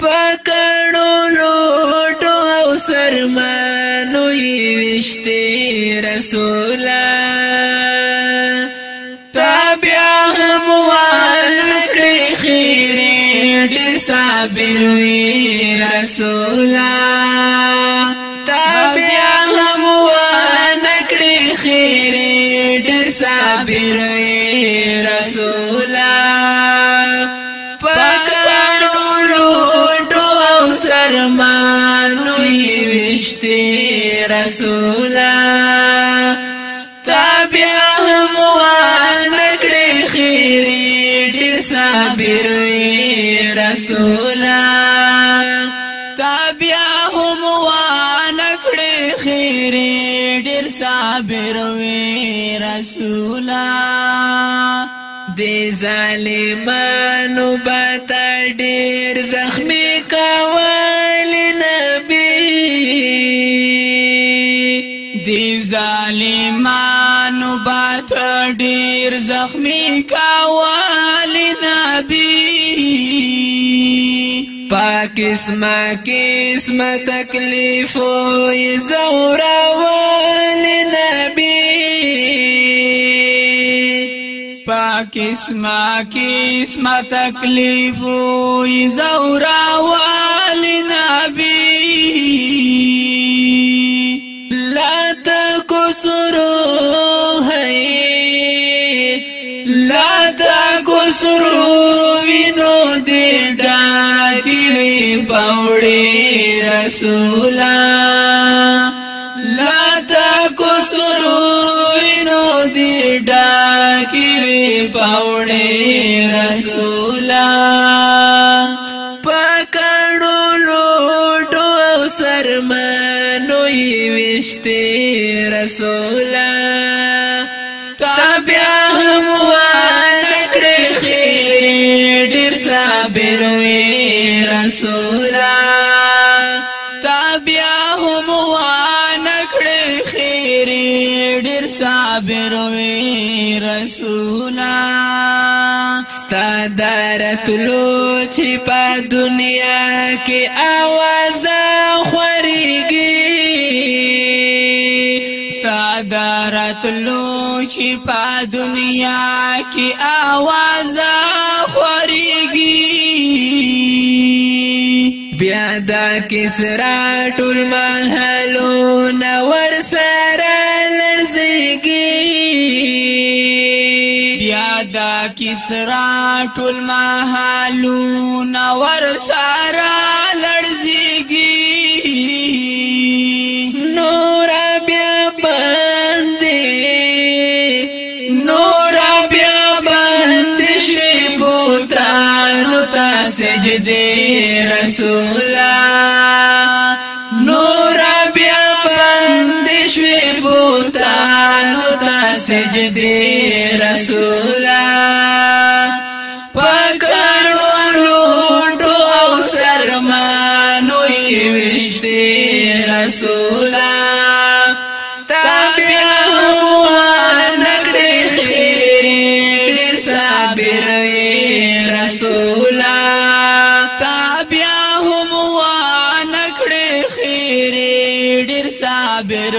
پکړو لوټو او سرمنو یې وشته رسولا تابیا هم وال کړې خیره ډېر صابر وی رسولا تابیا هم وال کړې خیره ډېر صابر وی رسولا دي رسولا تابع هم وانکړي خيري ډېر صابر وي رسولا تابع هم وانکړي خيري ډېر صابر وي رسولا دی ظالمانو بتا ډیر زخمی کول نبی دی ظالمانو بات ډیر زخمی کاوال نبی پاکسم کسم تکلیف وی زورا وال نبی پاکسم کسم تکلیف وی زورا سرو وینو دې ډاکی وی پاوړې رسولا لا تا کو سرو وینو دې ډاکی وی پاوړې رسولا پکړو لوټو سرمنوي وشته رسول صابر وی رسولا تابیا هم وانکړ خیری ډیر صابر وی رسولا ستادر تلو چې په دنیا کې आवाज خوريږي ستادر تلو چې په دنیا کې आवाज بیا دا کسرا ټول محلو نور سره لړزيږي بیا دا کسرا ټول محلو نور سره سجدی رسولا نور بیا بندش وی بوتانو تا سجدی رسولا پکړو لوټو او سرمانو یې وشتي رسول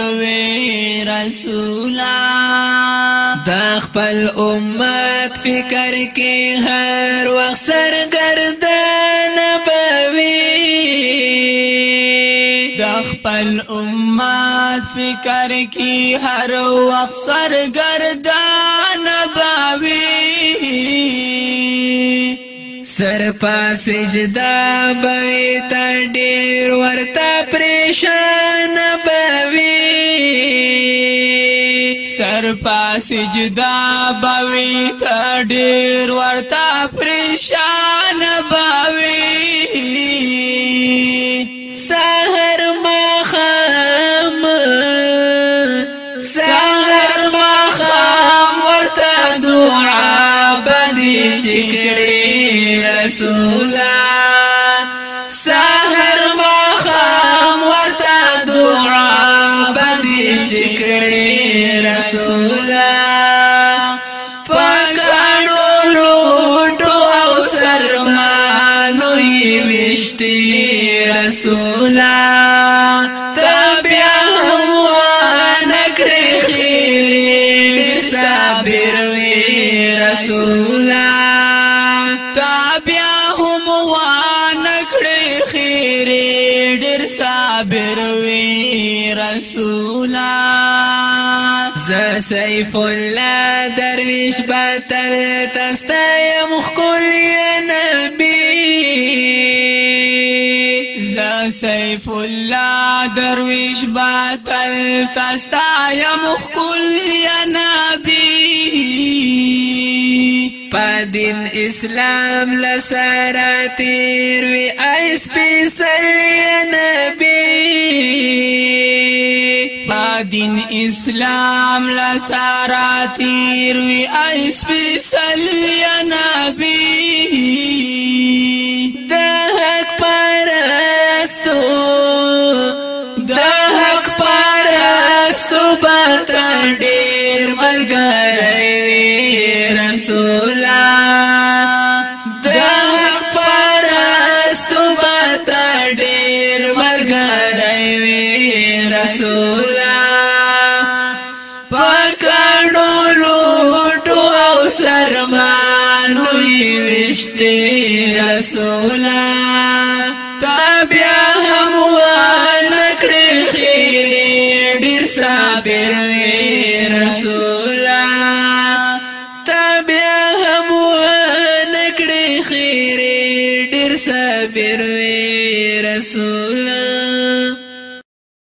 شوی رسولا دا خپل امت فکر کې هر وخت سرګردان پوي دا خپل امت فکر کې هر وخت سرګردان پوي سر پاس جدا به تا ډیر ورته پریشان پوي در پاس جدا باوی تا ډیر ورتا پریشان باوی سحر مخام سحر مخام ورتا دعا بدی چکړي رسولا رسولا پکړو لوټو او سرمانو یې وشتي رسولا تبیا هم وانکړې خیر صابر وی رسولا تبیا هم وانکړې خیر ډېر صابر وی رسولا سيف لا درويش بطل تستا يا درویش يا نبي ز سيف لا درويش بطل تستا يا تستایم يا نبي پدین اسلام لسراتیر وی اي پی دین اسلام لسارا تیر وی ایس بی سلی نبی دا حق پرستو دا حق پرستو باتا دیر ملگر وی رسولان رسولا تابیا هم وانکړي خیر ډیر صابر رسولا تابیا هم وانکړي خیر ډیر صابر رسولا